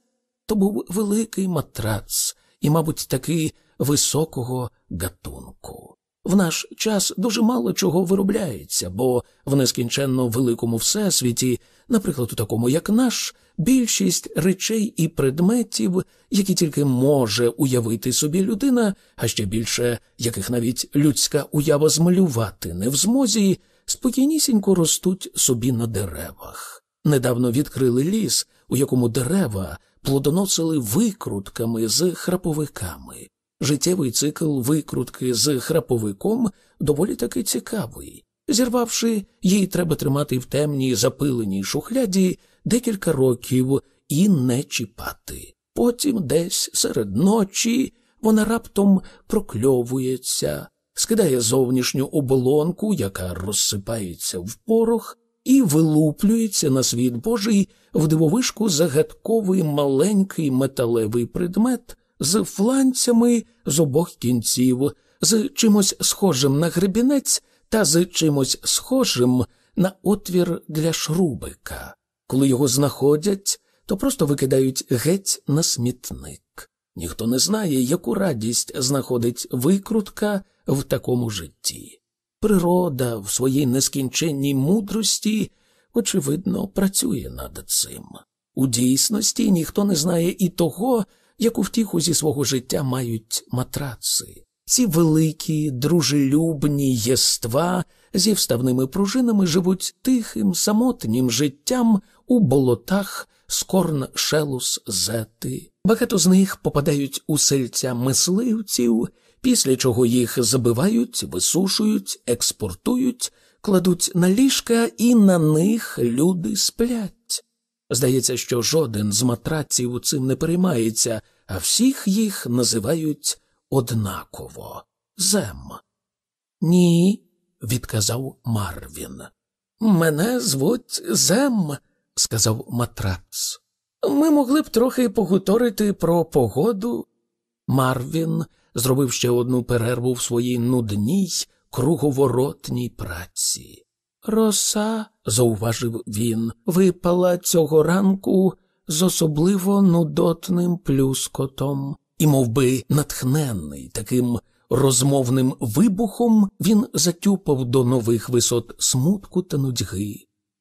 То був великий матрац і, мабуть, таки високого гатунку. В наш час дуже мало чого виробляється, бо в нескінченно великому всесвіті, наприклад, у такому, як наш, більшість речей і предметів, які тільки може уявити собі людина, а ще більше яких навіть людська уява змалювати не в змозі, спокійнісінько ростуть собі на деревах. Недавно відкрили ліс, у якому дерева плодоносили викрутками з храповиками. Життєвий цикл викрутки з храповиком доволі таки цікавий. Зірвавши, її треба тримати в темній запиленій шухляді декілька років і не чіпати. Потім десь серед ночі вона раптом прокльовується, скидає зовнішню оболонку, яка розсипається в порох, і вилуплюється на світ Божий в дивовишку загадковий маленький металевий предмет з фланцями з обох кінців, з чимось схожим на гребінець та з чимось схожим на отвір для шрубика. Коли його знаходять, то просто викидають геть на смітник. Ніхто не знає, яку радість знаходить викрутка в такому житті. Природа в своїй нескінченній мудрості, очевидно, працює над цим. У дійсності ніхто не знає і того, яку втіху зі свого життя мають матраци. Ці великі, дружелюбні єства зі вставними пружинами живуть тихим, самотнім життям у болотах скорн шелус зети. Багато з них попадають у сельця мисливців, після чого їх забивають, висушують, експортують, кладуть на ліжка, і на них люди сплять. Здається, що жоден з матраців цим не переймається, а всіх їх називають однаково зем. Ні, відказав Марвін. Мене звуть Зем, сказав матрац. Ми могли б трохи погуторити про погоду. Марвін зробив ще одну перерву в своїй нудній, круговоротній праці. Роса, зауважив він, випала цього ранку з особливо нудотним плюскотом, і, мов би, натхненний таким розмовним вибухом, він затюпав до нових висот смутку та нудьги.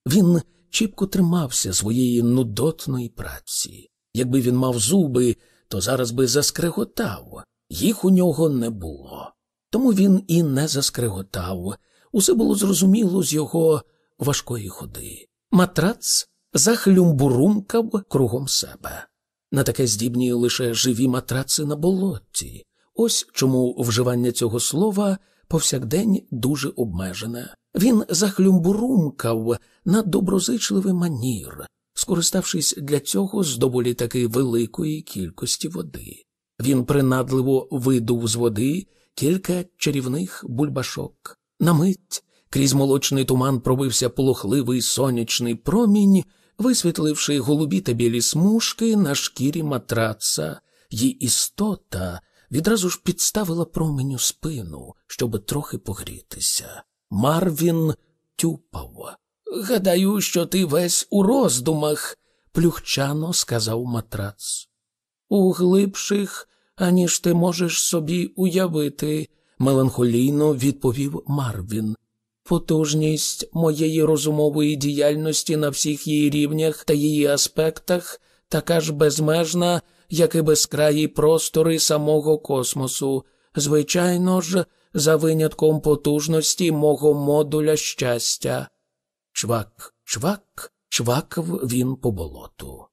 Він чіпко тримався своєї нудотної праці. Якби він мав зуби, то зараз би заскреготав, їх у нього не було. Тому він і не заскреготав. Усе було зрозуміло з його важкої ходи. Матрац захлюмбурумкав кругом себе. На таке здібні лише живі матраци на болоті. Ось чому вживання цього слова повсякдень дуже обмежене. Він захлюмбурумкав на доброзичливий манір, скориставшись для цього з доволі таки великої кількості води. Він принадливо видув з води кілька чарівних бульбашок. На мить крізь молочний туман пробився полохливий сонячний промінь, висвітливши голубі та білі смужки на шкірі матраца, її істота відразу ж підставила променю спину, щоб трохи погрітися. Марвін тюпав. Гадаю, що ти весь у роздумах, плюхчано сказав матрац. У глибших, аніж ти можеш собі уявити, меланхолійно відповів Марвін. Потужність моєї розумової діяльності на всіх її рівнях та її аспектах така ж безмежна, як і безкраї простори самого космосу. Звичайно ж, за винятком потужності мого модуля щастя. Чвак, чвак, чвакав він по болоту.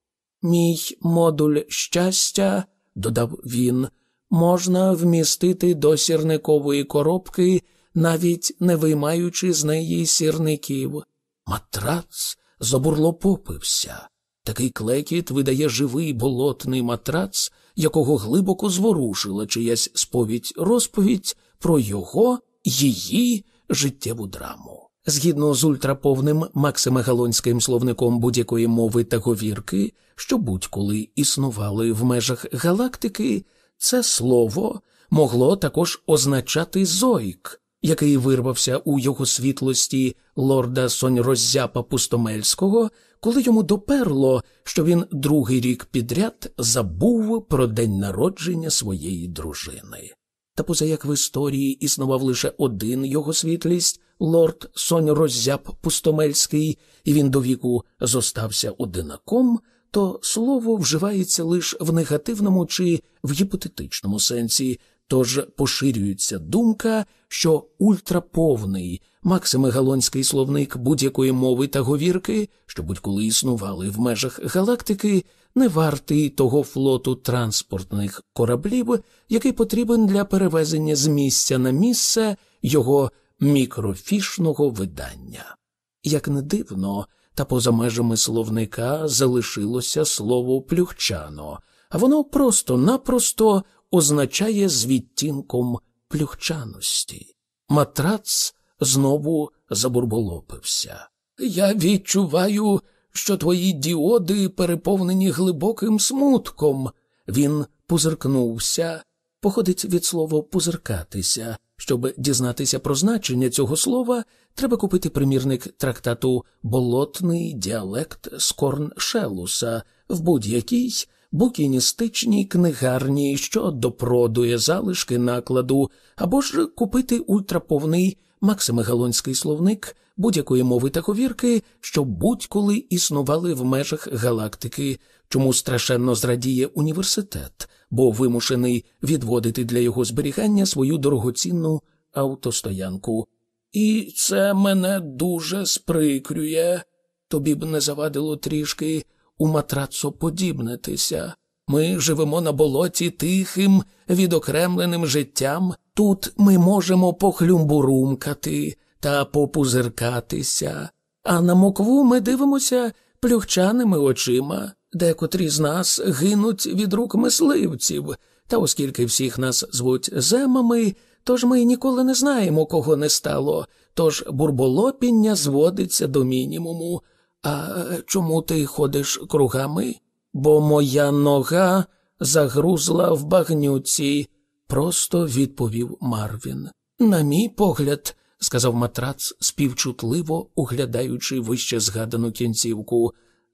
Мій модуль щастя, додав він, можна вмістити до сірникової коробки, навіть не виймаючи з неї сірників. Матрац забурлопопився. Такий клекіт видає живий болотний матрац, якого глибоко зворушила чиясь сповідь розповідь про його її життєву драму. Згідно з ультраповним максимегалонським словником будь-якої мови та говірки, що будь-коли існували в межах галактики, це слово могло також означати зойк, який вирвався у його світлості лорда Соньроззяпа Пустомельського, коли йому доперло, що він другий рік підряд забув про день народження своєї дружини. Та поза як в історії існував лише один його світлість, лорд Соньроззяп Пустомельський, і він до віку зостався одинаком, то слово вживається лише в негативному чи в гіпотетичному сенсі, Тож поширюється думка, що ультраповний максимегалонський словник будь-якої мови та говірки, що будь-коли існували в межах галактики, не вартий того флоту транспортних кораблів, який потрібен для перевезення з місця на місце його мікрофішного видання. Як не дивно, та поза межами словника залишилося слово плюхчано, а воно просто-напросто означає з відтінком плюхчаності. Матрац знову забурболопився. Я відчуваю, що твої діоди переповнені глибоким смутком. Він пузиркнувся, походить від слова пузиркатися. Щоб дізнатися про значення цього слова, треба купити примірник трактату Болотний діалект Скорн Шелуса в будь-якій букіністичній книгарні, що допродує залишки накладу, або ж купити ультраповний максимегалонський словник будь-якої мови та говірки, що будь-коли існували в межах галактики, чому страшенно зрадіє університет, бо вимушений відводити для його зберігання свою дорогоцінну автостоянку. І це мене дуже сприкрює. Тобі б не завадило трішки у матрацо подібнитися. Ми живемо на болоті тихим, відокремленим життям. Тут ми можемо похлюмбурумкати та попузиркатися, а на мокву ми дивимося плюхчаними очима. Декотрі з нас гинуть від рук мисливців, та оскільки всіх нас звуть земами, тож ми ніколи не знаємо, кого не стало, тож бурболопіння зводиться до мінімуму. А чому ти ходиш кругами? Бо моя нога загрузла в багнюці, просто відповів Марвін. На мій погляд, сказав матрац, співчутливо оглядаючи вище згадану кінцівку.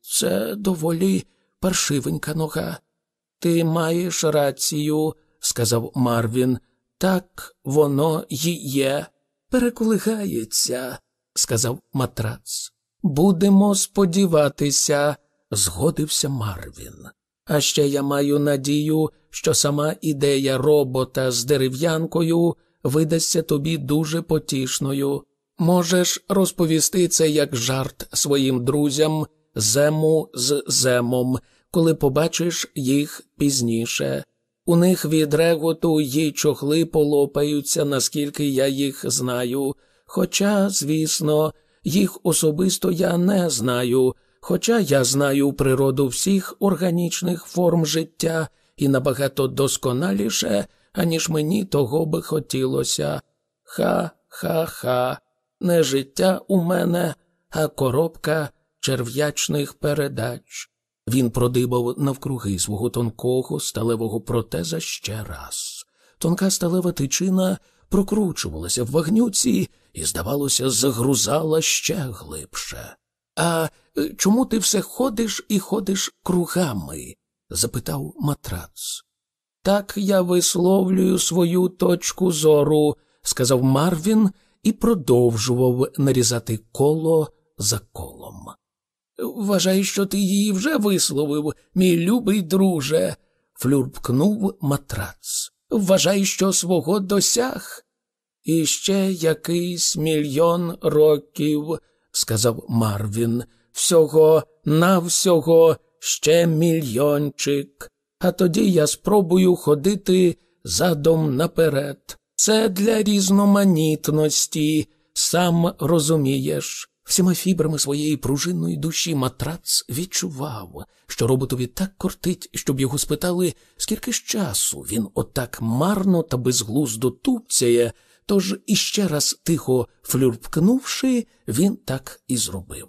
Це доволі паршивенька нога. Ти маєш рацію, сказав Марвін. Так воно й є. Переколигається, сказав матрац. Будемо сподіватися, згодився Марвін. А ще я маю надію, що сама ідея робота з дерев'янкою видасться тобі дуже потішною. Можеш розповісти це як жарт своїм друзям, зему з земом, коли побачиш їх пізніше. У них від реготу й чохли полопаються, наскільки я їх знаю. Хоча, звісно, їх особисто я не знаю, хоча я знаю природу всіх органічних форм життя і набагато досконаліше, аніж мені того би хотілося. Ха ха ха, не життя у мене, а коробка черв'ячних передач. Він продибав навкруги свого тонкого сталевого протеза ще раз. Тонка сталева тичина прокручувалася в вагнюці і, здавалося, загрузала ще глибше. А е, чому ти все ходиш і ходиш кругами? запитав матрац. Так я висловлюю свою точку зору, сказав Марвін і продовжував нарізати коло за колом. Вважай, що ти її вже висловив, мій любий друже, флюрпкнув матрац. Вважай, що свого досяг. І ще якийсь мільйон років, сказав Марвін, всього навсього ще мільйончик, а тоді я спробую ходити задом наперед. Це для різноманітності, сам розумієш. Всіма фібрами своєї пружинної душі матрац відчував, що роботові так кортить, щоб його спитали, скільки ж часу він отак марно та безглуздо тупцяє, тож іще раз тихо флюрпкнувши, він так і зробив.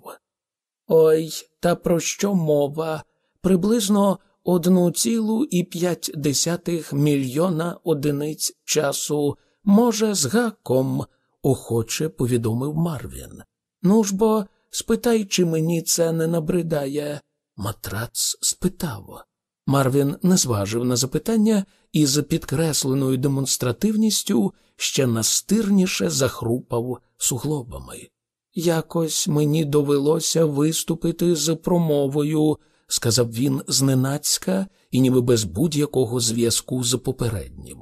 Ой, та про що мова? Приблизно одну цілу і п'ять десятих мільйона одиниць часу, може, з гаком, охоче повідомив Марвін. Ну ж бо, спитай, чи мені це не набридає. Матрац спитав. Марвін не зважив на запитання і з підкресленою демонстративністю ще настирніше захрупав суглобами. Якось мені довелося виступити з промовою, сказав він зненацька і ніби без будь-якого зв'язку з попереднім.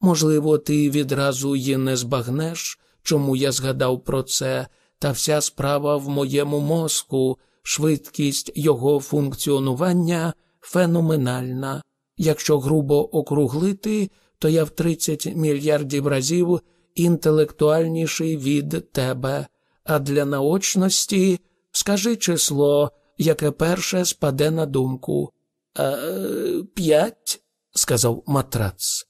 Можливо, ти відразу й не збагнеш, чому я згадав про це, та вся справа в моєму мозку, швидкість його функціонування феноменальна. Якщо грубо округлити, то я в 30 мільярдів разів інтелектуальніший від тебе, а для наочності скажи число, яке перше спаде на думку. «Е, П'ять, сказав матрац.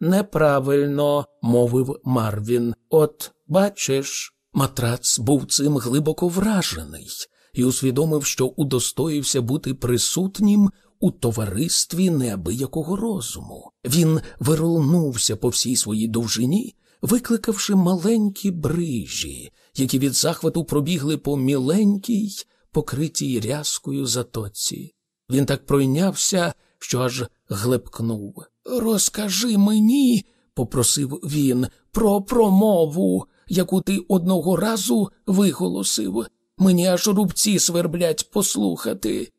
Неправильно, мовив Марвін. От бачиш. Матрац був цим глибоко вражений і усвідомив, що удостоївся бути присутнім у товаристві неабиякого розуму. Він виролнувся по всій своїй довжині, викликавши маленькі брижі, які від захвату пробігли по міленькій, покритій рязкою затоці. Він так пройнявся, що аж глепкнув. Розкажи мені, попросив він, про промову, яку ти одного разу виголосив. Мені аж рубці сверблять послухати.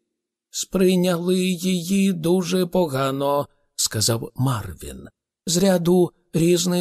Сприйняли її дуже погано, сказав Марвін. З ряду різних